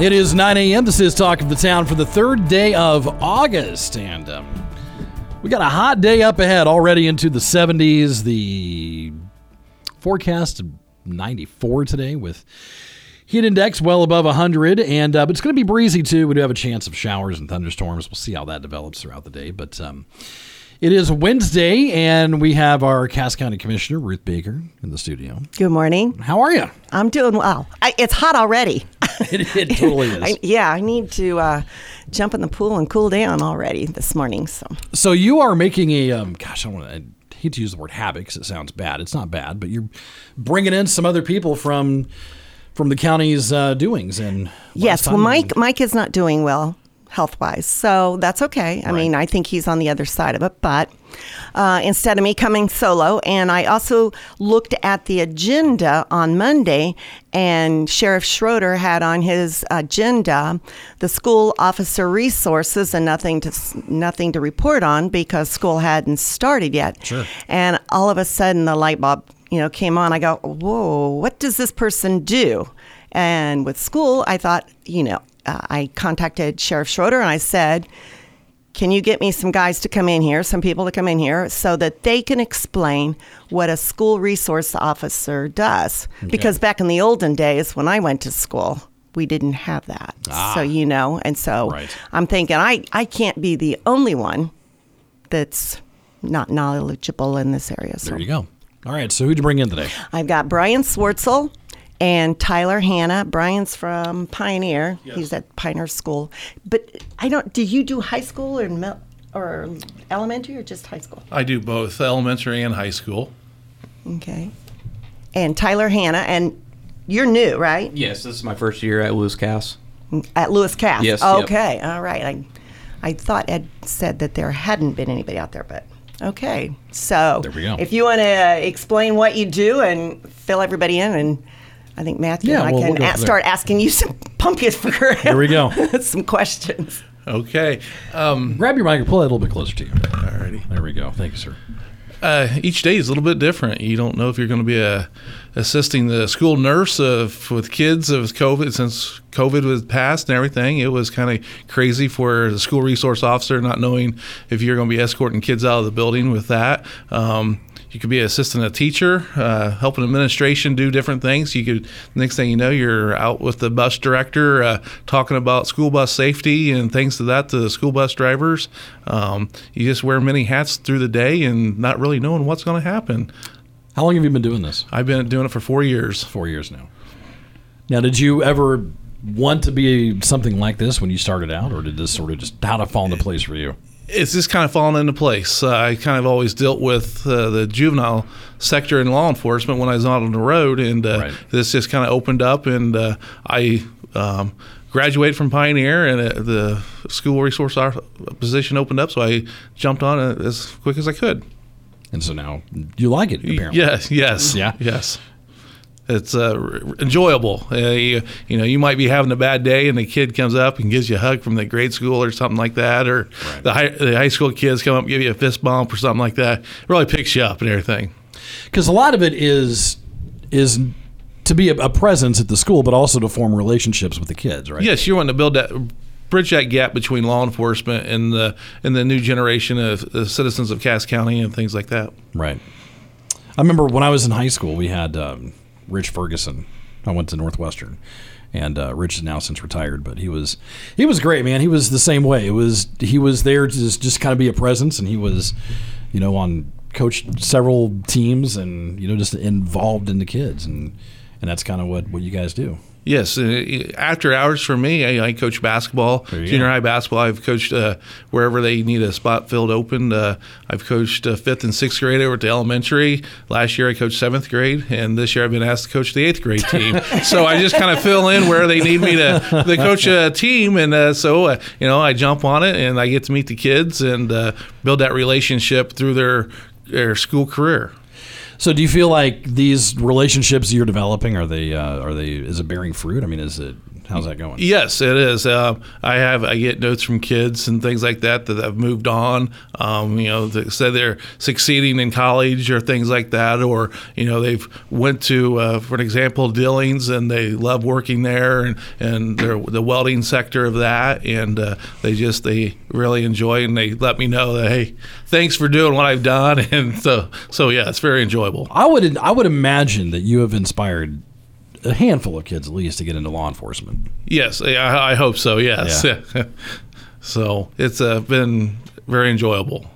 It is 9 a.m. This is Talk of the Town for the third day of August. And um, we got a hot day up ahead already into the 70s. The forecast 94 today with heat index well above 100. And uh, but it's going to be breezy too. We do have a chance of showers and thunderstorms. We'll see how that develops throughout the day. But um, it is Wednesday, and we have our Cass County Commissioner Ruth Baker in the studio. Good morning. How are you? I'm doing well. I, it's hot already. it, it, totally is. I, yeah, I need to uh, jump in the pool and cool down already this morning. So, so you are making a um, gosh, I want to. hate to use the word habit because it sounds bad. It's not bad, but you're bringing in some other people from from the county's uh, doings. And yes, well, Mike Mike is not doing well health wise. So that's okay. I right. mean, I think he's on the other side of it. But uh, instead of me coming solo, and I also looked at the agenda on Monday, and Sheriff Schroeder had on his agenda the school officer resources and nothing to nothing to report on because school hadn't started yet. Sure. And all of a sudden, the light bulb, you know, came on. I go, whoa, what does this person do? And with school, I thought, you know, uh, I contacted Sheriff Schroeder and I said, can you get me some guys to come in here, some people to come in here, so that they can explain what a school resource officer does? Okay. Because back in the olden days when I went to school, we didn't have that. Ah, so, you know, and so right. I'm thinking I, I can't be the only one that's not knowledgeable in this area. So. There you go. All right. So, who'd you bring in today? I've got Brian Swartzel and Tyler Hanna. Brian's from Pioneer. Yes. He's at Pioneer School. But I don't. Do you do high school or mel- or elementary or just high school? I do both elementary and high school. Okay. And Tyler Hanna, and you're new, right? Yes, this is my first year at Lewis Cass. At Lewis Cass. Yes. Okay. Yep. All right. I I thought Ed said that there hadn't been anybody out there, but okay. So there we go. if you want to explain what you do and fill everybody in and I think Matthew yeah, and I well, can we'll a- start asking you some pump you for Here we go. some questions. Okay. Um, Grab your mic and pull it a little bit closer to you. Alrighty. There we go. Thank you, sir. Uh, each day is a little bit different. You don't know if you're going to be uh, assisting the school nurse uh, with kids of COVID. Since COVID was passed and everything, it was kind of crazy for the school resource officer not knowing if you're going to be escorting kids out of the building with that. Um, you could be assisting a teacher, uh, helping administration do different things. You could next thing you know, you're out with the bus director uh, talking about school bus safety and things to that to the school bus drivers. Um, you just wear many hats through the day and not really knowing what's going to happen. How long have you been doing this? I've been doing it for four years. Four years now. Now, did you ever want to be something like this when you started out, or did this sort of just how to fall into place for you? It's just kind of fallen into place. Uh, I kind of always dealt with uh, the juvenile sector in law enforcement when I was out on the road, and uh, right. this just kind of opened up, and uh, I um, graduated from Pioneer, and uh, the school resource position opened up, so I jumped on it as quick as I could. And so now you like it, apparently. Yes, yes, yeah, yes it's uh, enjoyable. Uh, you, you, know, you might be having a bad day, and the kid comes up and gives you a hug from the grade school or something like that, or right. the, high, the high school kids come up and give you a fist bump or something like that. It really picks you up and everything. Because a lot of it is is to be a, a, presence at the school, but also to form relationships with the kids, right? Yes, you want to build that bridge that gap between law enforcement and the and the new generation of citizens of Cass County and things like that. Right. I remember when I was in high school, we had. Um, Rich Ferguson. I went to Northwestern, and uh, Rich is now since retired, but he was he was great, man. He was the same way. It was he was there to just, just kind of be a presence, and he was, you know, on coached several teams, and you know, just involved in the kids, and and that's kind of what what you guys do. Yes, uh, after hours for me, I, I coach basketball, junior go. high basketball. I've coached uh, wherever they need a spot filled open. Uh, I've coached uh, fifth and sixth grade over to elementary. Last year I coached seventh grade, and this year I've been asked to coach the eighth grade team. so I just kind of fill in where they need me to, to coach a team, and uh, so uh, you know I jump on it, and I get to meet the kids and uh, build that relationship through their their school career. So, do you feel like these relationships you're developing are they uh, are they is it bearing fruit? I mean, is it how's that going? Yes, it is. Um, I have I get notes from kids and things like that that have moved on. Um, you know, that say they're succeeding in college or things like that, or you know they've went to, uh, for an example, Dillings and they love working there and and they're the welding sector of that, and uh, they just they really enjoy and they let me know that hey, thanks for doing what I've done, and so so yeah, it's very enjoyable. I would I would imagine that you have inspired a handful of kids at least to get into law enforcement. Yes, I, I hope so. Yes, Yeah. so it's uh, been very enjoyable.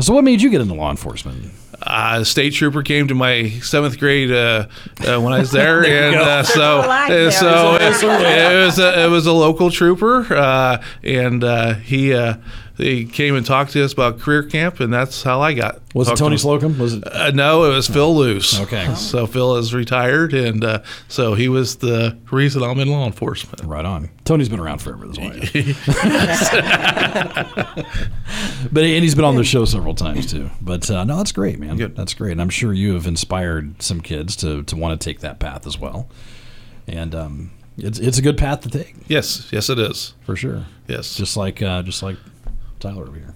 So, what made you get into law enforcement? uh, state trooper came to my seventh grade uh, uh, when I was there, and uh, so Like so it, it was a, it was a local trooper, uh, and uh, he uh, he came and talked to us about career camp, and that's how I got. Was it talked to Tony. Slocum? Was it? Uh, no, it was Phil Luce. Okay. So Phil is retired, and uh, so he was the reason I'm in law enforcement. Right on. Tony's been around forever. That's why. but and he's been on the show several times too. But uh, no, that's great, man. Good. That's great. And I'm sure you have inspired some kids to to want to take that path as well. And um, it's it's a good path to take Yes, yes, it is. for sure. Yes. Just like uh, just like Tyler over here.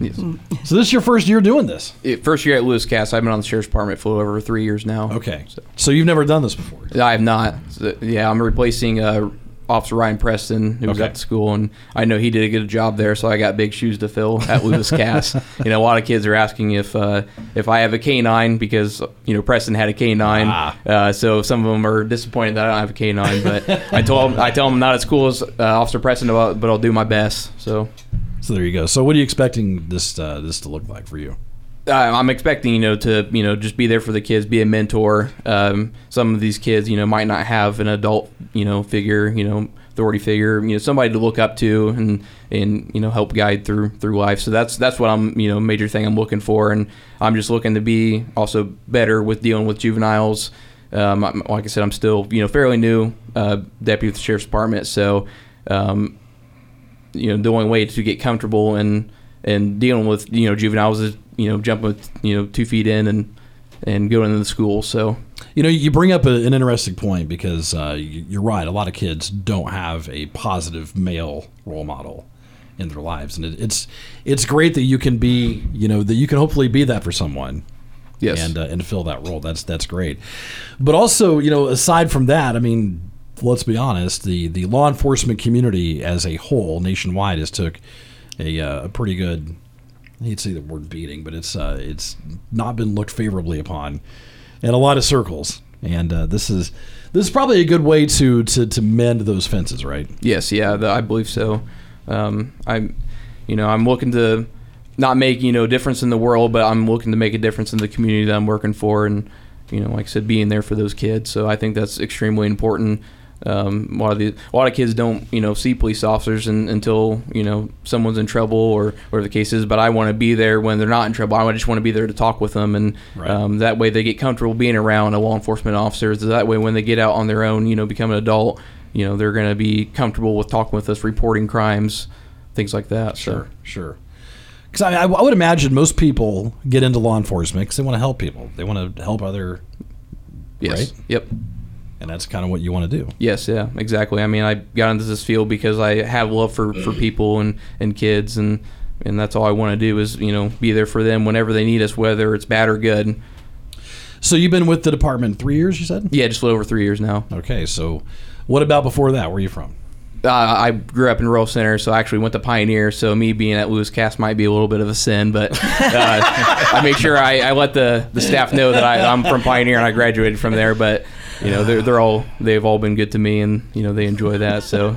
Yes. So this is your first year doing this. It- First year at Lewis Cass, I've been on the sheriff's department for over three years now. Okay. So, So you've never done this before. I have not. So, yeah, I'm replacing uh, Officer Ryan Preston, who was Okay. at the school, and I know he did a good job there, so I got big shoes to fill at Lewis Cass. you know, a lot of kids are asking if uh, if I have a K9 because you know Preston had a K9, Ah. uh, so some of them are disappointed that I don't have a K9. But I told 'em- I tell them not as cool as uh, Officer Preston, but but I'll do my best. So. So there you go. So what are you expecting this uh, this to look like for you? Uh, I'm expecting, you know, to you know just be there for the kids, be a mentor. Um, some of these kids, you know, might not have an adult, you know, figure, you know, authority figure, you know, somebody to look up to and and you know help guide through through life. So that's that's what I'm, you know, major thing I'm looking for, and I'm just looking to be also better with dealing with juveniles. Um, like I said, I'm still, you know, fairly new uh, deputy with the sheriff's department, so. Um, you know the only way to get comfortable and and dealing with you know juveniles is you know jumping with you know two feet in and and going into the school. So You know, you bring up a, an interesting point because uh, you- you're right. A lot of kids don't have a positive male role model in their lives, and it, it's it's great that you can be, you know, that you can hopefully be that for someone. yes, and uh, and fill that role. That's that's great. But also, you know, aside from that, I mean, let's be honest, the the law enforcement community as a whole nationwide has took a, uh, a pretty good. you'd say the word beating, but it's uh, it's not been looked favorably upon in a lot of circles. And uh, this is this is probably a good way to to to mend those fences, right? yes, yeah, the, I believe so. Um, I'm, you know, I'm looking to not make you know difference in the world, but I'm looking to make a difference in the community that I'm working for, and you know, like I said, being there for those kids. So I think that's extremely important. Um, a lot of the a lot of kids don't you know see police officers in, until you know someone's in trouble or whatever the case is. But I want to be there when they're not in trouble. I just want to be there to talk with them, and Right. um, that way they get comfortable being around a law enforcement officer. So that way when they get out on their own, you know, become an adult, you know, they're going to be comfortable with talking with us, reporting crimes, things like that. So. sure. Because I, I would imagine most people get into law enforcement because they want to help people. They want to help other, Yes. Right? Yep. And that's kind of what you want to do. Yes. Yeah. Exactly. I mean, I got into this field because I have love for, for people and, and kids, and and that's all I want to do is you know be there for them whenever they need us, whether it's bad or good. So you've been with the department three years, you said? Yeah, just a little over three years now. Okay, so what about before that? Where are you from? Uh, I grew up in Royal Center, so I actually went to Pioneer. So me being at Lewis Cass might be a little bit of a sin, but uh, I make sure I, I let the, the staff know that I, I'm from Pioneer and I graduated from there. But you know, they're, they're all they've all been good to me, and you know they enjoy that. So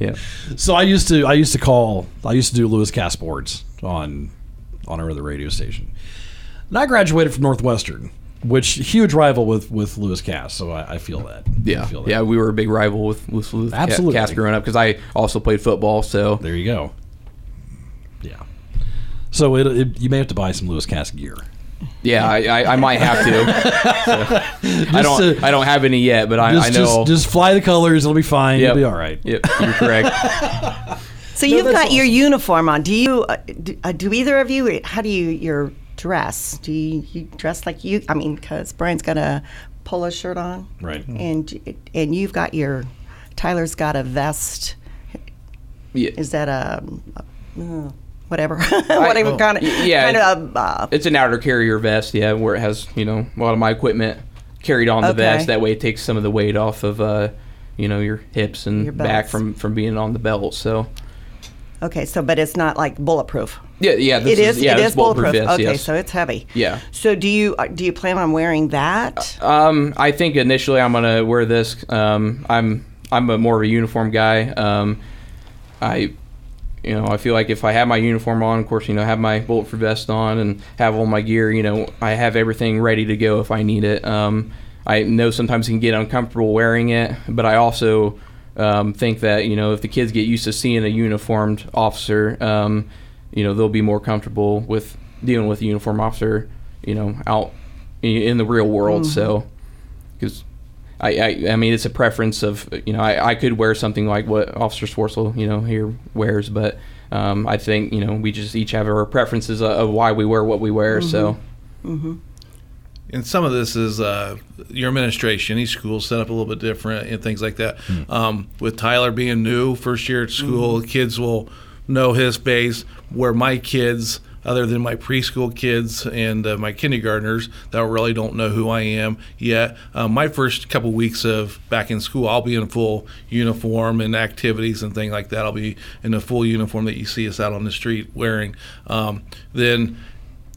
yeah, So I used to I used to call I used to do Lewis Cass boards on on our other radio station. And I graduated from Northwestern. Which huge rival with with Lewis Cass. So I, I feel that. I Yeah, feel that. yeah, we were a big rival with with Lewis Absolutely. Cass growing up because I also played football. So There you go. Yeah. So it, it, you may have to buy some Lewis Cass gear. yeah, I, I, I might have to. So, I don't to- I don't have any yet, but I, Just, I know. just just fly the colors. It'll be fine. Yep. You'll be all right. Yep, you're correct. So you've that's got your uniform on. Do you? Uh, do, uh, do either of you? How do you your dress? Do you, you dress like you? I mean, because Brian's got a polo shirt on, Right. And and you've got your Tyler's got a vest. Yeah. Is that a, uh, whatever? whatever kind of yeah. kind of uh, It's an outer carrier vest, yeah, where it has you know a lot of my equipment carried on the Okay. vest. That way, it takes some of the weight off of uh, you know your hips and Your back from from being on the belt. So okay. So, but it's not like bulletproof. yeah, yeah, this It is. yeah, it is bulletproof. vest, okay, yes. so it's heavy. Yeah. So do you uh, do you plan on wearing that? Um, I think initially I'm gonna wear this. Um, I'm I'm a more of a uniform guy. Um, I, you know, I feel like if I have my uniform on, of course, you know, have my bulletproof vest on and have all my gear, you know, I have everything ready to go if I need it. Um, I know sometimes it can get uncomfortable wearing it, but I also um, think that you know if the kids get used to seeing a uniformed officer, um, you know, they'll be more comfortable with dealing with a uniform officer, you know, out in the real world. So, because I, I, I mean, it's a preference of you know I, I could wear something like what Officer Swartzel you know here wears, but um, I think you know we just each have our preferences of, of why we wear what we wear. So And some of this is uh, your administration. Each school set up a little bit different and things like that. Um, with Tyler being new, first year at school, kids will know his base. Where my kids, other than my preschool kids and uh, my kindergartners, that really don't know who I am yet. Um, my first couple weeks of back in school, I'll be in full uniform and activities and things like that. I'll be in a full uniform that you see us out on the street wearing. Um, then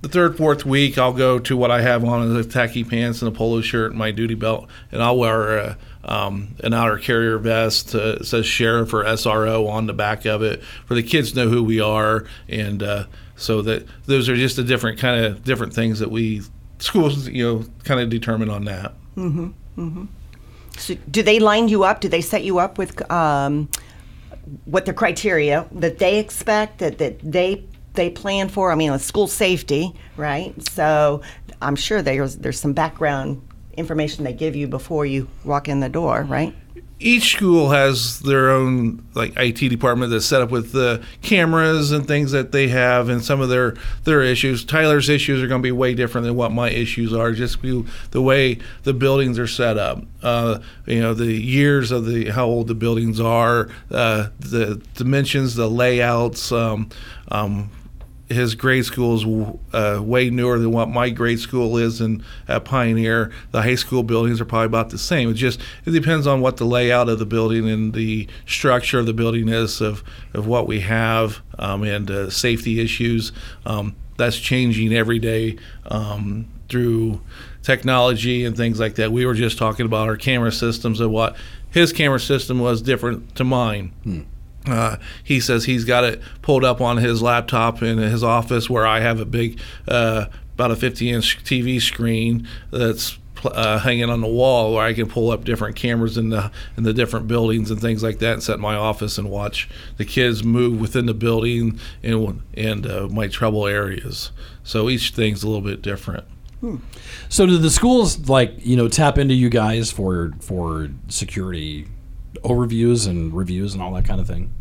the third, fourth week, I'll go to what I have on is a tacky pants and a polo shirt and my duty belt, and I'll wear a, um, an outer carrier vest. Uh, it says sheriff or SRO on the back of it, for the kids to know who we are, and uh, so that those are just the different kind of different things that we schools, you know, kind of determine on that. Mhm. Mhm. So do they line you up? Do they set you up with um, what the criteria that they expect that, that they they plan for? I mean, school safety, right? So I'm sure there's there's some background information they give you before you walk in the door, right? each school has their own like IT department that's set up with the cameras and things that they have and some of their their issues. Tyler's issues are going to be way different than what my issues are, just the way the buildings are set up. Uh, you know, the years of the how old the buildings are, uh, the dimensions, the layouts. Um, um, his grade school is uh, way newer than what my grade school is in at Pioneer. The high school buildings are probably about the same. It just it depends on what the layout of the building and the structure of the building is of of what we have um, and uh, safety issues. Um, that's changing every day um, through technology and things like that. We were just talking about our camera systems and what his camera system was different to mine. Uh, he says he's got it pulled up on his laptop in his office where I have a big, uh, about a 50 inch TV screen that's uh, hanging on the wall where I can pull up different cameras in the in the different buildings and things like that and set in my office and watch the kids move within the building and and uh, my trouble areas. So each thing's a little bit different. So do the schools like you know tap into you guys for for security overviews and reviews and all that kind of thing?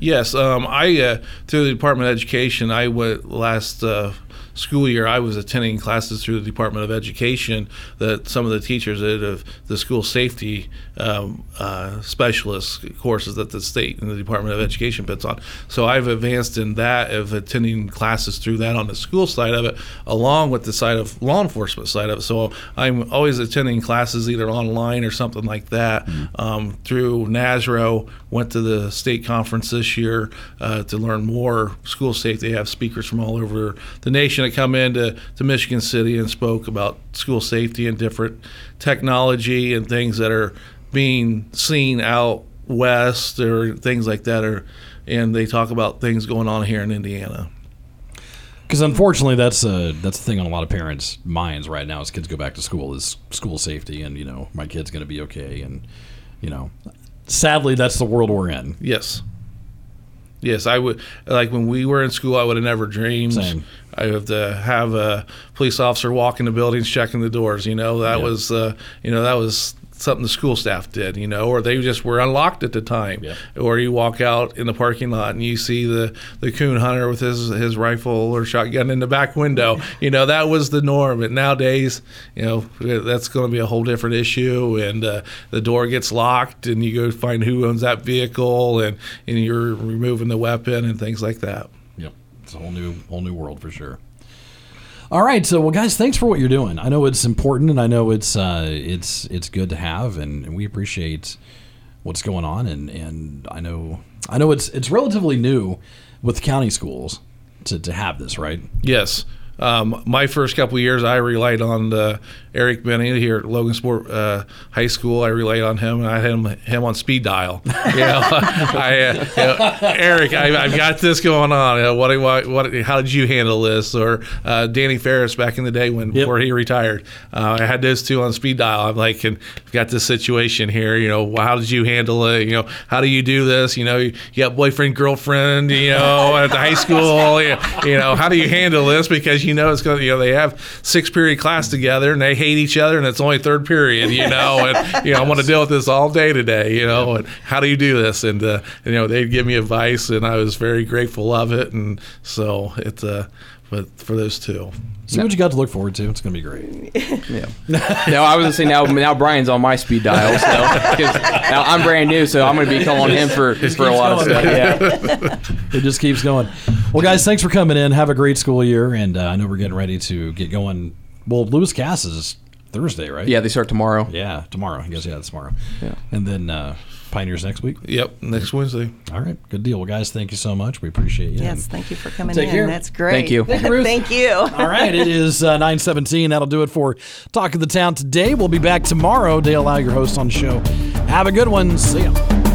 Yes, um, I uh, through the Department of Education. I went last uh, school year. I was attending classes through the Department of Education that some of the teachers did of the school safety um, uh, specialist courses that the state and the Department of Education puts on. So I've advanced in that of attending classes through that on the school side of it, along with the side of law enforcement side of it. So I'm always attending classes either online or something like that um, through NASRO. Went to the state conference this year uh, to learn more school safety. They have speakers from all over the nation that come into to Michigan City and spoke about school safety and different technology and things that are being seen out west or things like that. Or and they talk about things going on here in Indiana. Because unfortunately, that's a that's the thing on a lot of parents' minds right now. As kids go back to school, is school safety, and you know, my kid's going to be okay, and you know, sadly, that's the world we're in. Yes. Yes, I would like when we were in school. I would have never dreamed Same. I have to have a police officer walk in the buildings, checking the doors. You know that Yeah. was uh, you know that was something the school staff did. You know, or they just were unlocked at the time. Yeah. Or you walk out in the parking lot and you see the the coon hunter with his his rifle or shotgun in the back window. You know that was the norm. But nowadays, you know that's going to be a whole different issue. And uh, the door gets locked, and you go find who owns that vehicle, and and you're removing the weapon and things like that. Yep, it's a whole new whole new world for sure. All right, so well, guys, thanks for what you're doing. I know it's important, and I know it's uh, it's it's good to have, and, we appreciate what's going on, and, and I know I know it's it's relatively new with county schools to, to have this, right? Yes. Um, my first couple of years, I relied on uh, Eric Benny here at Logansport uh, High School. I relied on him, and I had him, him on speed dial. You know, I, uh, you know, Eric, I, I've got this going on. You know, what, what, what, how did you handle this? Or uh, Danny Ferris back in the day when Yep. before he retired, uh, I had those two on speed dial. I'm like, and got this situation here. You know, how did you handle it? You know, how do you do this? You know, you, you got boyfriend, girlfriend. You know, at the high school. You, you know, how do you handle this? Because you know it's going. to You know, they have six period class together and they hate each other, and it's only third period. You know, and you know, I want to deal with this all day today. You know, and how do you do this? And uh, you know, they'd give me advice, and I was very grateful of it. And so it's uh, but for those two. See what you got to look forward to. It's going to be great. Yeah. no, I was gonna say now. Now Brian's on my speed dial, so 'cause now I'm brand new, so I'm gonna be calling him for for a lot of stuff. Yeah. It just keeps going. Well, guys, thanks for coming in. Have a great school year, and uh, I know we're getting ready to get going. Well, Lewis Cass is Thursday, right? Yeah, they start tomorrow. Yeah, tomorrow. I guess yeah, it's tomorrow. Yeah. And then uh, Pioneers next week. Yep, next Wednesday. All right, good deal. Well, guys, thank you so much. We appreciate you. Yes, thank you for coming Take in. care. That's great. Thank you. Thank you, Ruth. Thank you. All right, it is uh, 917. That'll do it for Talk of the Town today. We'll be back tomorrow. Dale Lau, your host on the show. Have a good one. See ya.